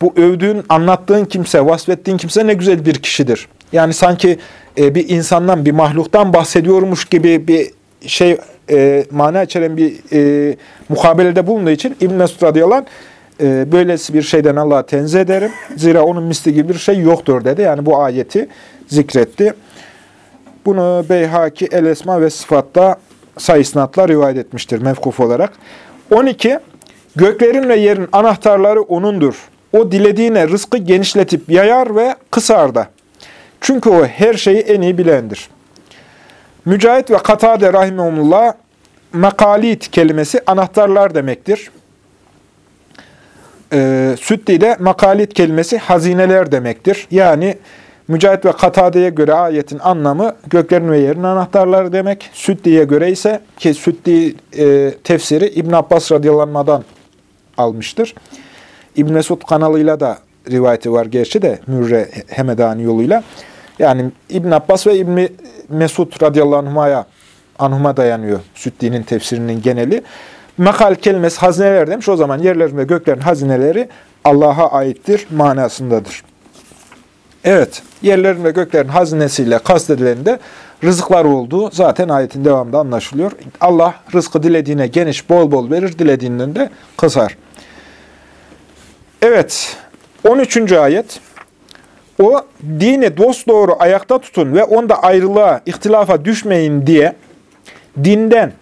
bu övdüğün, anlattığın kimse, vasfettiğin kimse ne güzel bir kişidir. Yani sanki e, bir insandan, bir mahluktan bahsediyormuş gibi bir şey e, mana içeren bir e, mukabelede bulunduğu için İbn Mesud radıyallahu anh e, böylesi bir şeyden Allah'a tenzih ederim. Zira onun misli gibi bir şey yoktur dedi. Yani bu ayeti zikretti. Bunu Beyhaki El Esma ve Sıfat'ta sayısnatla rivayet etmiştir mevkuf olarak. 12. Göklerin ve yerin anahtarları O'nundur. O dilediğine rızkı genişletip yayar ve kısar da. Çünkü O her şeyi en iyi bilendir. Mücahit ve Katade Rahimullah makalit kelimesi anahtarlar demektir. Ee, Süddi de makalit kelimesi hazineler demektir. Yani Mücahit ve Katade'ye göre ayetin anlamı göklerin ve yerin anahtarları demek. Süddi'ye göre ise ki Süddi e, tefsiri İbn Abbas radıyallahu almıştır. İbn Mesud kanalıyla da rivayeti var gerçi de Mürre Hemedani yoluyla. Yani İbn Abbas ve İbn Mesud radıyallahu anhuma'ya anhuma dayanıyor Süddi'nin tefsirinin geneli. Makal kelimesi hazineler demiş. O zaman yerlerin ve göklerin hazineleri Allah'a aittir manasındadır. Evet, yerlerin ve göklerin hazinesiyle kastedilen rızıklar olduğu zaten ayetin devamında anlaşılıyor. Allah rızkı dilediğine geniş, bol bol verir, dilediğinden de kısar. Evet, 13. ayet. O, dini dosdoğru ayakta tutun ve onda ayrılığa, ihtilafa düşmeyin diye dinden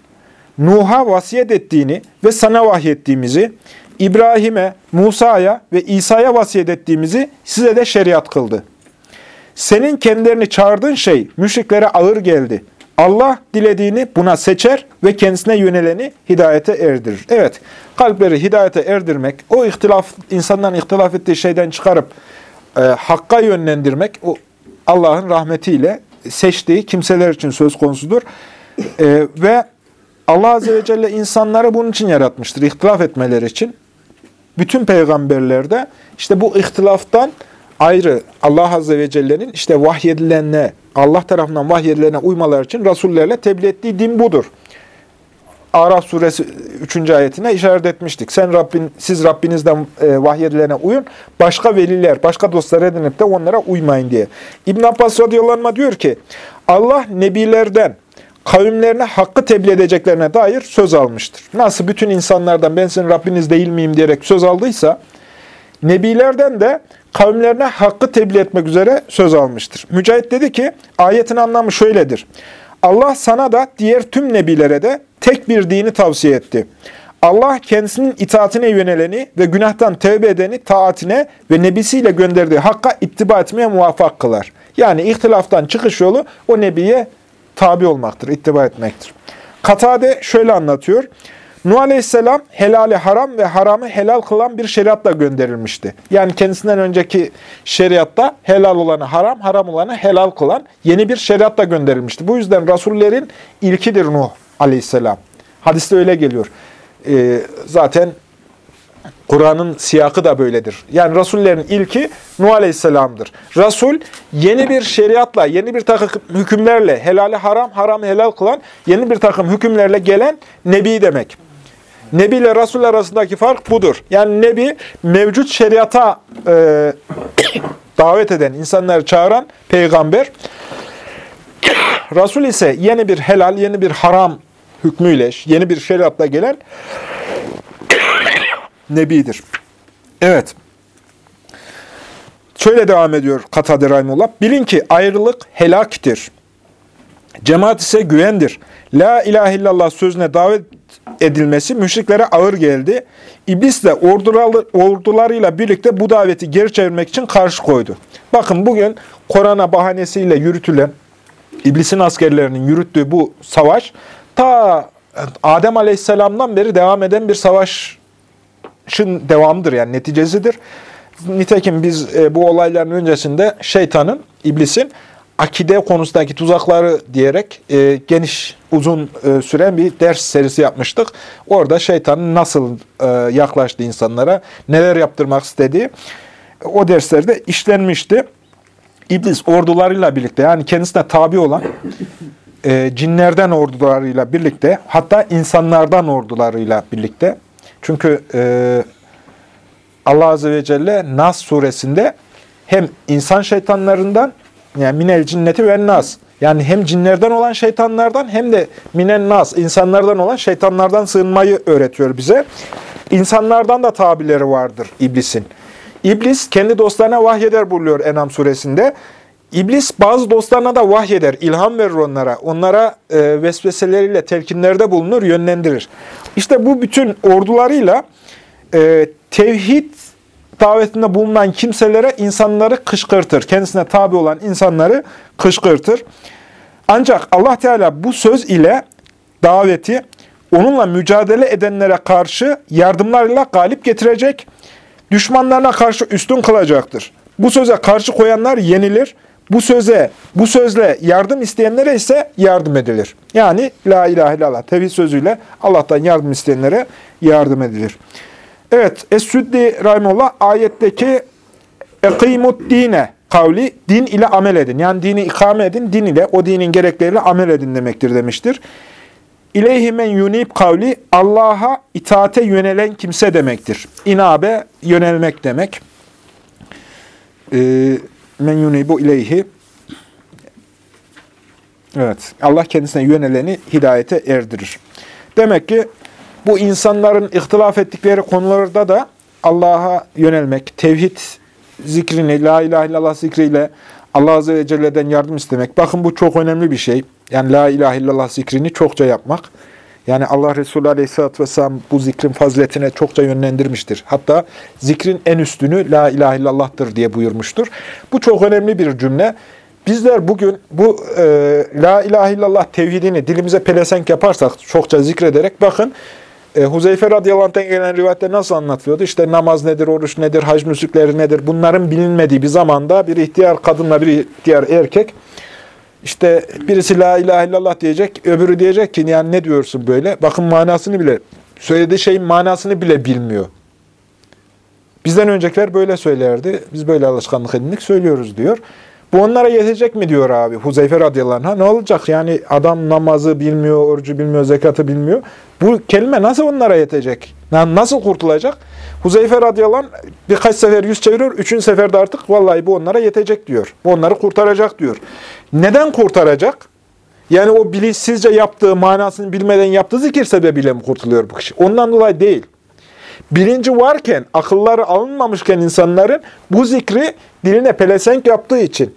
Nuh'a vasiyet ettiğini ve sana vahyettiğimizi, İbrahim'e, Musa'ya ve İsa'ya vasiyet ettiğimizi size de şeriat kıldı. Senin kendilerini çağırdığın şey müşriklere ağır geldi. Allah dilediğini buna seçer ve kendisine yöneleni hidayete erdirir. Evet, kalpleri hidayete erdirmek, o ihtilaf, insanların ihtilaf ettiği şeyden çıkarıp e, hakka yönlendirmek, o Allah'ın rahmetiyle seçtiği kimseler için söz konusudur. E, ve Allah Azze ve Celle insanları bunun için yaratmıştır, ihtilaf etmeleri için. Bütün peygamberlerde işte bu ihtilaftan ayrı Allah Azze ve Celle'nin işte vahyedilenine, Allah tarafından vahyedilene uymaları için Rasullerle tebliğ ettiği din budur. Araf suresi 3. ayetine işaret etmiştik. Sen Rabbin, siz Rabbinizden e, vahyedilene uyun, başka veliler, başka dostlar edinip de onlara uymayın diye. İbn Abbas radıyallahu anh diyor ki, Allah nebilerden, kavimlerine hakkı tebliğ edeceklerine dair söz almıştır. Nasıl bütün insanlardan ben senin Rabbiniz değil miyim diyerek söz aldıysa, Nebilerden de kavimlerine hakkı tebliğ etmek üzere söz almıştır. Mücahit dedi ki, ayetin anlamı şöyledir. Allah sana da diğer tüm nebilere de tek bir dini tavsiye etti. Allah kendisinin itaatine yöneleni ve günahtan tevbe edeni taatine ve nebisiyle gönderdiği hakka ittiba etmeye muvaffak kılar. Yani ihtilaftan çıkış yolu o nebiye tabi olmaktır, ittiba etmektir. Katade şöyle anlatıyor. Nuh Aleyhisselam helali haram ve haramı helal kılan bir şeriatla gönderilmişti. Yani kendisinden önceki şeriatta helal olanı haram, haram olanı helal kılan yeni bir şeriatla gönderilmişti. Bu yüzden Rasullerin ilkidir Nuh Aleyhisselam. Hadiste öyle geliyor. Ee, zaten Kur'an'ın siyakı da böyledir. Yani Rasullerin ilki Nuh Aleyhisselam'dır. Resul yeni bir şeriatla, yeni bir takım hükümlerle, helali haram, haram helal kılan yeni bir takım hükümlerle gelen Nebi demek. Nebi ile Resul arasındaki fark budur. Yani Nebi mevcut şeriata e, davet eden, insanları çağıran peygamber. Resul ise yeni bir helal, yeni bir haram hükmüyle, yeni bir şeriatla gelen Nebidir. Evet. şöyle devam ediyor Katade Rahimullah. Bilin ki ayrılık helaktir. Cemaat ise güvendir. La ilahe illallah sözüne davet edilmesi müşriklere ağır geldi. İblis de ordularıyla birlikte bu daveti geri çevirmek için karşı koydu. Bakın bugün Korana bahanesiyle yürütülen, İblisin askerlerinin yürüttüğü bu savaş, ta Adem Aleyhisselam'dan beri devam eden bir savaşın devamıdır yani neticesidir. Nitekim biz e, bu olayların öncesinde şeytanın, iblisin akide konusundaki tuzakları diyerek e, geniş, uzun e, süren bir ders serisi yapmıştık. Orada şeytanın nasıl e, yaklaştı insanlara, neler yaptırmak istediği o derslerde işlenmişti. İblis ordularıyla birlikte yani kendisine tabi olan e, cinlerden ordularıyla birlikte hatta insanlardan ordularıyla birlikte çünkü e, Allah Azze ve Celle Nas suresinde hem insan şeytanlarından yani minel cinneti ve nas. Yani hem cinlerden olan şeytanlardan hem de minen nas, insanlardan olan şeytanlardan sığınmayı öğretiyor bize. İnsanlardan da tabileri vardır iblisin. İblis kendi dostlarına vahyeder buluyor Enam suresinde. İblis bazı dostlarına da vahyeder, ilham verir onlara. Onlara e, vesveseleriyle telkinlerde bulunur, yönlendirir. İşte bu bütün ordularıyla e, tevhid davetinde bulunan kimselere insanları kışkırtır. Kendisine tabi olan insanları kışkırtır. Ancak Allah Teala bu söz ile daveti onunla mücadele edenlere karşı yardımlarıyla galip getirecek, düşmanlarına karşı üstün kılacaktır. Bu söze karşı koyanlar yenilir. Bu söze, bu sözle yardım isteyenlere ise yardım edilir. Yani la ilahe illallah tevhid sözüyle Allah'tan yardım isteyenlere yardım edilir. Evet, Es-Süddi Rahimullah ayetteki ekimut dine kavli din ile amel edin. Yani dini ikame edin, din ile o dinin gerekleriyle amel edin demektir demiştir. İleyhi men yunib kavli Allah'a itaate yönelen kimse demektir. İnabe yönelmek demek. Ee, men yunibu ileyhi Evet. Allah kendisine yöneleni hidayete erdirir. Demek ki bu insanların ihtilaf ettikleri konularda da Allah'a yönelmek, tevhid zikrini, la ilahe illallah zikriyle Allah Azze ve Celle'den yardım istemek. Bakın bu çok önemli bir şey. Yani la ilahe illallah zikrini çokça yapmak. Yani Allah Resulü Aleyhisselatü Vesselam bu zikrin faziletine çokça yönlendirmiştir. Hatta zikrin en üstünü la ilahe illallah'tır diye buyurmuştur. Bu çok önemli bir cümle. Bizler bugün bu e, la ilahe illallah tevhidini dilimize pelesenk yaparsak, çokça zikrederek bakın, e, Huzeyfe radıyallahu gelen rivayette nasıl anlatılıyordu? İşte namaz nedir, oruç nedir, hac müzikleri nedir? Bunların bilinmediği bir zamanda bir ihtiyar kadınla bir ihtiyar erkek işte birisi la ilahe illallah diyecek, öbürü diyecek ki yani ne diyorsun böyle? Bakın manasını bile, söylediği şeyin manasını bile bilmiyor. Bizden öncekiler böyle söylerdi. Biz böyle alışkanlık edindik, söylüyoruz diyor. Bu onlara yetecek mi diyor abi Huzeyfe radıyallahu anh. Ne olacak yani adam namazı bilmiyor, orucu bilmiyor, zekatı bilmiyor. Bu kelime nasıl onlara yetecek? Nasıl kurtulacak? Huzeyfe radıyallahu anh birkaç sefer yüz çeviriyor. Üçüncü seferde artık vallahi bu onlara yetecek diyor. Bu onları kurtaracak diyor. Neden kurtaracak? Yani o bilinçsizce yaptığı, manasını bilmeden yaptığı zikir sebebiyle mi kurtuluyor bu kişi? Ondan dolayı değil. Bilinci varken, akılları alınmamışken insanların bu zikri diline pelesenk yaptığı için.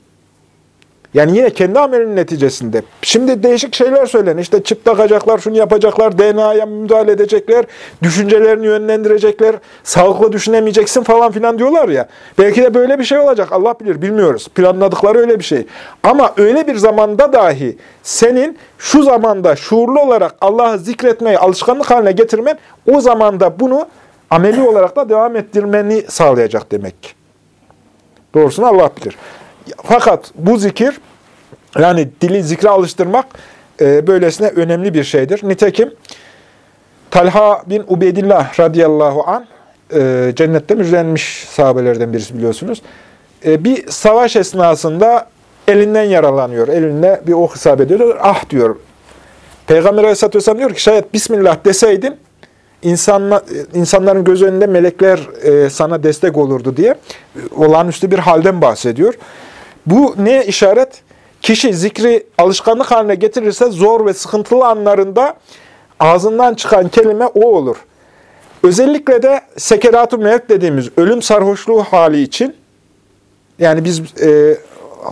Yani yine kendi amelinin neticesinde. Şimdi değişik şeyler söylenir. İşte çip takacaklar, şunu yapacaklar, DNA'ya müdahale edecekler, düşüncelerini yönlendirecekler, sağlıklı düşünemeyeceksin falan filan diyorlar ya. Belki de böyle bir şey olacak. Allah bilir, bilmiyoruz. Planladıkları öyle bir şey. Ama öyle bir zamanda dahi senin şu zamanda şuurlu olarak Allah'ı zikretmeyi alışkanlık haline getirmen, o zamanda bunu ameli olarak da devam ettirmeni sağlayacak demek. Doğrusunu Allah bilir. Fakat bu zikir, yani dili zikre alıştırmak e, böylesine önemli bir şeydir. Nitekim Talha bin Ubeydillah radıyallahu an e, cennette müjdelenmiş sahabelerden birisi biliyorsunuz. E, bir savaş esnasında elinden yaralanıyor. Elinde bir ok hesap ediyor. Ah diyor. Peygamber aleyhisselatü vesselam diyor ki şayet Bismillah deseydin insanla, insanların göz önünde melekler e, sana destek olurdu diye olağanüstü bir halden bahsediyor. Bu ne işaret? Kişi zikri alışkanlık haline getirirse zor ve sıkıntılı anlarında ağzından çıkan kelime o olur. Özellikle de sekerat-ı dediğimiz ölüm sarhoşluğu hali için Yani biz e,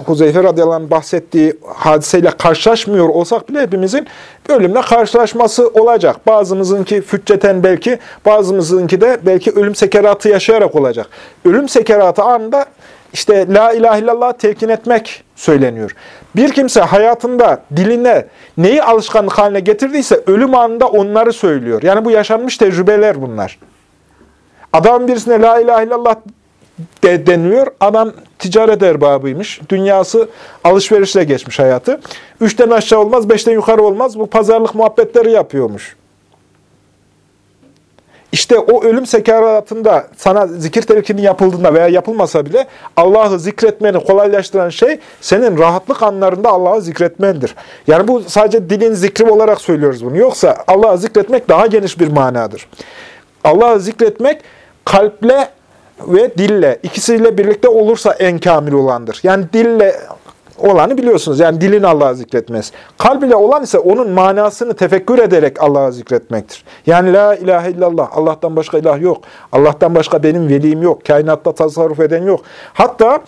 Huzeyfe radıyallahu bahsettiği hadiseyle karşılaşmıyor olsak bile hepimizin ölümle karşılaşması olacak. Bazımızınki fücceten belki, bazımızınki de belki ölüm sekeratı yaşayarak olacak. Ölüm sekeratı anında işte la ilahe illallah telkin etmek söyleniyor. Bir kimse hayatında diline neyi alışkanlık haline getirdiyse ölüm anında onları söylüyor. Yani bu yaşanmış tecrübeler bunlar. Adam birisine la ilahe illallah de deniyor. Adam ticaret erbabıymış. Dünyası alışverişle geçmiş hayatı. Üçten aşağı olmaz, beşten yukarı olmaz. Bu pazarlık muhabbetleri yapıyormuş. İşte o ölüm sekaratında sana zikir telkini yapıldığında veya yapılmasa bile Allah'ı zikretmeni kolaylaştıran şey senin rahatlık anlarında Allah'ı zikretmendir. Yani bu sadece dilin zikri olarak söylüyoruz bunu. Yoksa Allah'ı zikretmek daha geniş bir manadır. Allah'ı zikretmek kalple ve dille ikisiyle birlikte olursa en kamil olandır. Yani dille olanı biliyorsunuz. Yani dilin Allah'ı zikretmez. Kalb ile olan ise onun manasını tefekkür ederek Allah'ı zikretmektir. Yani la ilahe illallah, Allah'tan başka ilah yok. Allah'tan başka benim velim yok. Kainatta tasarruf eden yok. Hatta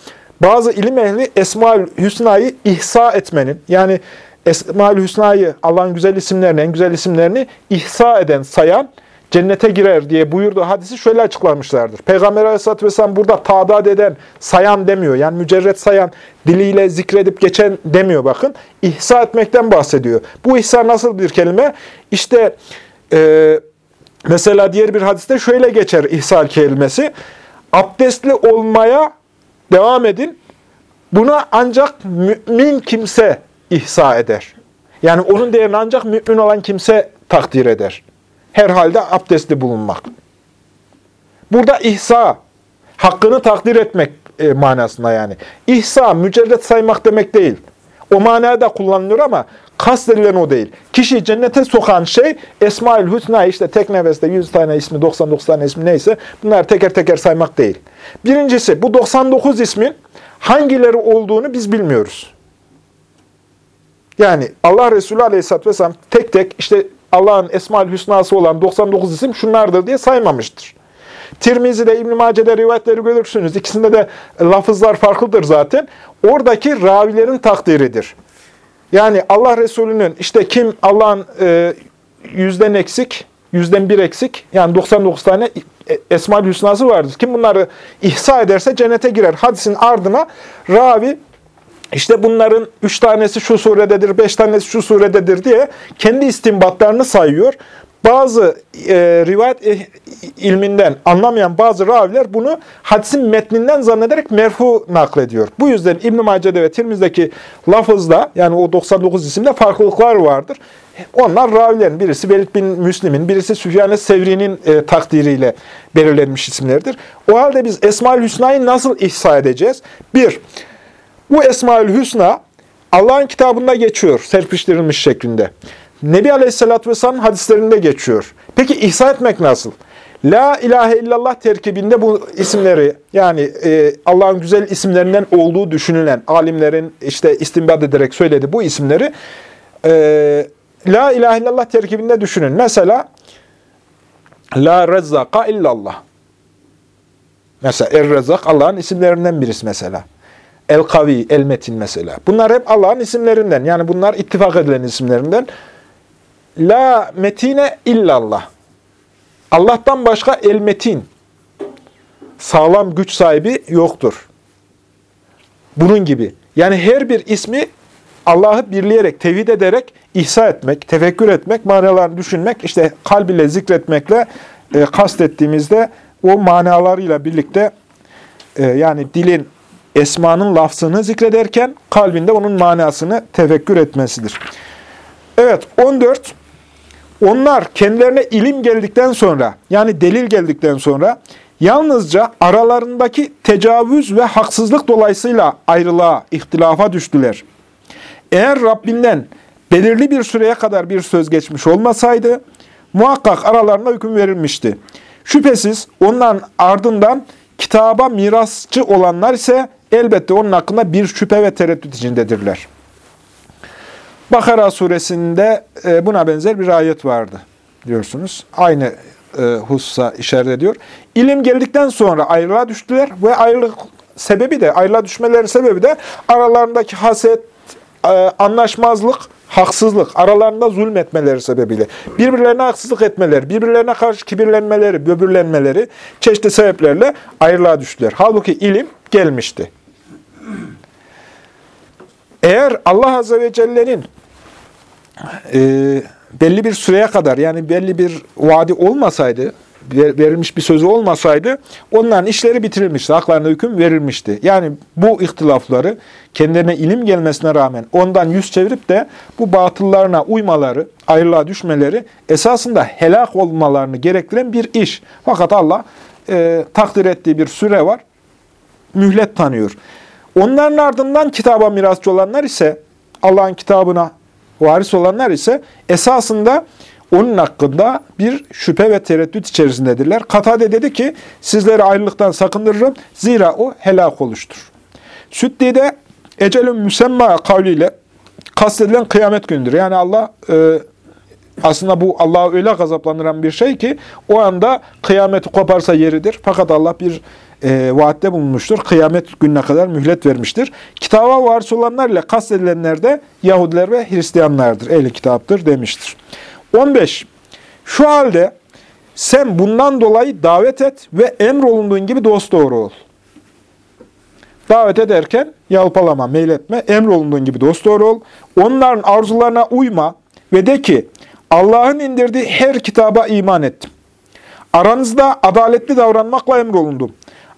bazı ilim ehli Esma-ül Hüsna'yı ihsa etmenin, yani Esma-ül Hüsna'yı, Allah'ın güzel isimlerini, en güzel isimlerini ihsa eden, sayan, cennete girer diye buyurduğu hadisi şöyle açıklamışlardır. Peygamber aleyhissalatü vesselam burada tadat eden, sayan demiyor. Yani mücerret sayan, diliyle zikredip geçen demiyor bakın. İhsa etmekten bahsediyor. Bu ihsa nasıl bir kelime? İşte e, mesela diğer bir hadiste şöyle geçer ihsal kelimesi. Abdestli olmaya devam edin. Buna ancak mümin kimse ihsa eder. Yani onun değerini ancak mümin olan kimse takdir eder herhalde abdestli bulunmak. Burada ihsa, hakkını takdir etmek e, manasında yani. İhsa, mücerret saymak demek değil. O manada kullanılıyor ama kastedilen o değil. Kişi cennete sokan şey Esma-ül Hüsna işte tek nefeste 100 tane ismi, 99 tane ismi neyse bunları teker teker saymak değil. Birincisi bu 99 ismin hangileri olduğunu biz bilmiyoruz. Yani Allah Resulü Aleyhisselatü Vesselam tek tek işte Allah'ın Esma-ül Hüsnası olan 99 isim şunlardır diye saymamıştır. Tirmizi'de, İbn-i Mace'de rivayetleri görürsünüz. İkisinde de lafızlar farklıdır zaten. Oradaki ravilerin takdiridir. Yani Allah Resulü'nün işte kim Allah'ın e, yüzden eksik, yüzden bir eksik, yani 99 tane Esma-ül Hüsnası vardır. Kim bunları ihsa ederse cennete girer. Hadisin ardına ravi işte bunların üç tanesi şu surededir, beş tanesi şu surededir diye kendi istimbatlarını sayıyor. Bazı e, rivayet e, ilminden anlamayan bazı raviler bunu hadisin metninden zannederek merfu naklediyor. Bu yüzden İbn-i Mace'de ve Tirmiz'deki lafızda yani o 99 isimde farklılıklar vardır. Onlar ravilerin birisi Velid bin Müslim'in, birisi Süfyan-ı Sevri'nin e, takdiriyle belirlenmiş isimlerdir. O halde biz Esma-ül Hüsna'yı nasıl ihsa edeceğiz? Bir, bu Esmaül Hüsna Allah'ın kitabında geçiyor serpiştirilmiş şeklinde. Nebi Aleyhisselatü Vesselam hadislerinde geçiyor. Peki ihsa etmek nasıl? La ilahe illallah terkibinde bu isimleri yani e, Allah'ın güzel isimlerinden olduğu düşünülen alimlerin işte istinbat ederek söyledi bu isimleri e, La ilahe illallah terkibinde düşünün. Mesela La rezzaka illallah. Mesela Er-Rezzak Allah'ın isimlerinden birisi mesela. El-Kavi, El-Metin mesela. Bunlar hep Allah'ın isimlerinden. Yani bunlar ittifak edilen isimlerinden. La metine illallah. Allah'tan başka El-Metin, sağlam güç sahibi yoktur. Bunun gibi. Yani her bir ismi Allah'ı birleyerek, tevhid ederek ihsa etmek, tefekkür etmek, manalarını düşünmek, işte kalb ile zikretmekle e, kastettiğimizde o manalarıyla birlikte e, yani dilin esmanın lafzını zikrederken kalbinde onun manasını tefekkür etmesidir. Evet 14. Onlar kendilerine ilim geldikten sonra yani delil geldikten sonra yalnızca aralarındaki tecavüz ve haksızlık dolayısıyla ayrılığa, ihtilafa düştüler. Eğer Rabbinden belirli bir süreye kadar bir söz geçmiş olmasaydı muhakkak aralarına hüküm verilmişti. Şüphesiz onların ardından kitaba mirasçı olanlar ise elbette onun hakkında bir şüphe ve tereddüt içindedirler. Bakara suresinde e, buna benzer bir ayet vardı diyorsunuz. Aynı e, hususa işaret ediyor. İlim geldikten sonra ayrılığa düştüler ve ayrılık sebebi de, ayrılığa düşmeleri sebebi de aralarındaki haset, e, anlaşmazlık, haksızlık, aralarında zulmetmeleri sebebiyle. Birbirlerine haksızlık etmeleri, birbirlerine karşı kibirlenmeleri, böbürlenmeleri çeşitli sebeplerle ayrılığa düştüler. Halbuki ilim gelmişti. Eğer Allah Azze ve Celle'nin e, belli bir süreye kadar yani belli bir vaadi olmasaydı, verilmiş bir sözü olmasaydı onların işleri bitirilmişti, haklarına hüküm verilmişti. Yani bu ihtilafları kendilerine ilim gelmesine rağmen ondan yüz çevirip de bu batıllarına uymaları, ayrılığa düşmeleri esasında helak olmalarını gerektiren bir iş. Fakat Allah e, takdir ettiği bir süre var, mühlet tanıyor. Onların ardından kitaba mirasçı olanlar ise Allah'ın kitabına varis olanlar ise esasında onun hakkında bir şüphe ve tereddüt içerisindedirler. Katade dedi ki, sizleri ayrılıktan sakındırırım, zira o helak oluştur. Süddi de ecelün müsemma kavliyle kastedilen kıyamet gündür. Yani Allah e, aslında bu Allah'ı öyle gazaplandıran bir şey ki o anda kıyameti koparsa yeridir. Fakat Allah bir e, vaatte bulunmuştur. Kıyamet gününe kadar mühlet vermiştir. Kitaba varis olanlar ile kastedilenler de Yahudiler ve Hristiyanlardır. Ehli kitaptır demiştir. 15. Şu halde sen bundan dolayı davet et ve emrolunduğun gibi dost doğru ol. Davet ederken yalpalama, meyletme, emrolunduğun gibi dost doğru ol. Onların arzularına uyma ve de ki Allah'ın indirdiği her kitaba iman ettim. Aranızda adaletli davranmakla emrolundum.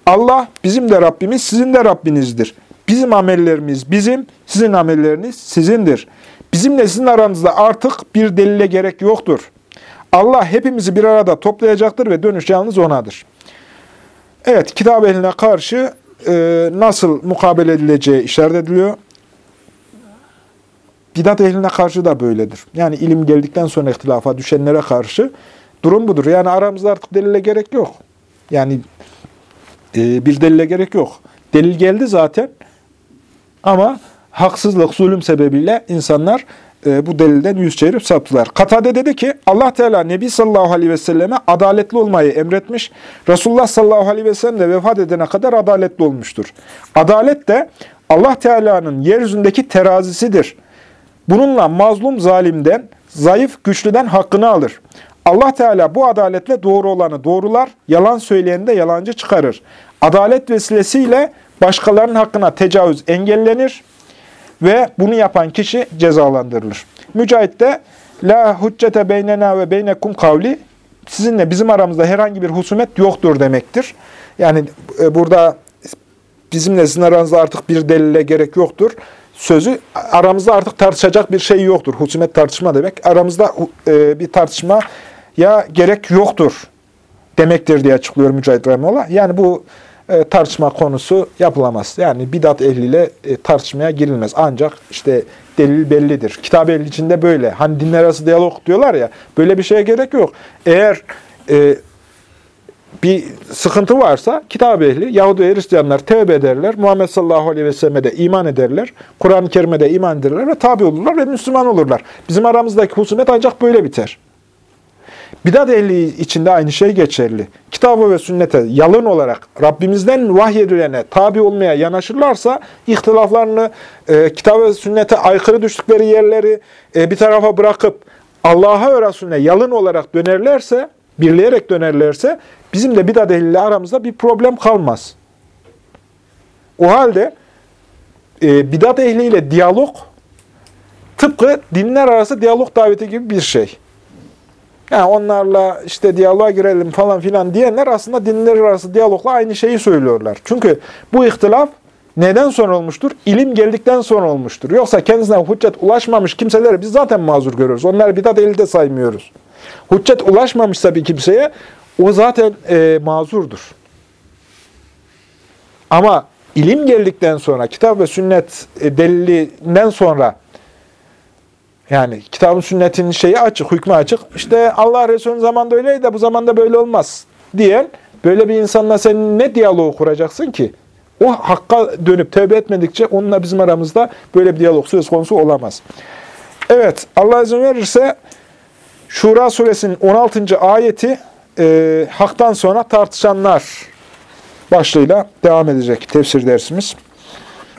Allah bizim de Rabbimiz, sizin de Rabbinizdir. Bizim amellerimiz bizim, sizin amelleriniz sizindir. Bizimle sizin aranızda artık bir delile gerek yoktur. Allah hepimizi bir arada toplayacaktır ve dönüş yalnız O'nadır. Evet, kitap ehline karşı e, nasıl mukabele edileceği işaret ediliyor. Bidat ehline karşı da böyledir. Yani ilim geldikten sonra ihtilafa düşenlere karşı durum budur. Yani aramızda artık delile gerek yok. Yani e, bir delile gerek yok. Delil geldi zaten ama haksızlık, zulüm sebebiyle insanlar e, bu delilden yüz çevirip saptılar. Katade dedi ki Allah Teala Nebi sallallahu aleyhi ve selleme adaletli olmayı emretmiş. Resulullah sallallahu aleyhi ve sellem de vefat edene kadar adaletli olmuştur. Adalet de Allah Teala'nın yeryüzündeki terazisidir. Bununla mazlum zalimden, zayıf güçlüden hakkını alır. Allah Teala bu adaletle doğru olanı doğrular, yalan söyleyeni de yalancı çıkarır. Adalet vesilesiyle başkalarının hakkına tecavüz engellenir ve bunu yapan kişi cezalandırılır. Mücahit de La hüccete beynena ve beynekum kavli sizinle bizim aramızda herhangi bir husumet yoktur demektir. Yani e, burada bizimle sizin aranızda artık bir delile gerek yoktur. Sözü aramızda artık tartışacak bir şey yoktur. Husumet tartışma demek. Aramızda e, bir tartışma ya gerek yoktur demektir diye açıklıyor Mücahit Rahimullah. Yani bu e, tartışma konusu yapılamaz. Yani bidat ehliyle e, tartışmaya girilmez. Ancak işte delil bellidir. Kitab ehli içinde böyle. Hani dinler arası diyalog diyorlar ya, böyle bir şeye gerek yok. Eğer e, bir sıkıntı varsa kitap ehli, Yahudi ve Hristiyanlar tevbe ederler. Muhammed sallallahu aleyhi ve selleme de iman ederler. Kur'an-ı Kerim'e de iman ederler ve tabi olurlar ve Müslüman olurlar. Bizim aramızdaki husumet ancak böyle biter. Bidat ehli içinde aynı şey geçerli. Kitabı ve sünnete yalın olarak Rabbimizden vahyedilene tabi olmaya yanaşırlarsa ihtilaflarını, e, kitap ve sünnete aykırı düştükleri yerleri e, bir tarafa bırakıp Allah'a ve Resulüne yalın olarak dönerlerse, birleyerek dönerlerse bizim de bidat ehliyle aramızda bir problem kalmaz. O halde e, bidat ehliyle diyalog tıpkı dinler arası diyalog daveti gibi bir şey. Yani onlarla işte diyaloğa girelim falan filan diyenler aslında dinler arası diyalogla aynı şeyi söylüyorlar. Çünkü bu ihtilaf neden sonra olmuştur? İlim geldikten sonra olmuştur. Yoksa kendisine hüccet ulaşmamış kimseleri biz zaten mazur görüyoruz. Onları bidat elde saymıyoruz. Hüccet ulaşmamışsa bir kimseye o zaten e, mazurdur. Ama ilim geldikten sonra, kitap ve sünnet e, delilinden sonra yani kitabın sünnetin şeyi açık, hükmü açık. İşte Allah Resulü'nün zamanında öyleydi de bu zamanda böyle olmaz diyen böyle bir insanla sen ne diyaloğu kuracaksın ki? O hakka dönüp tövbe etmedikçe onunla bizim aramızda böyle bir diyalog söz konusu olamaz. Evet, Allah izin verirse Şura suresinin 16. ayeti e, haktan sonra tartışanlar başlığıyla devam edecek tefsir dersimiz.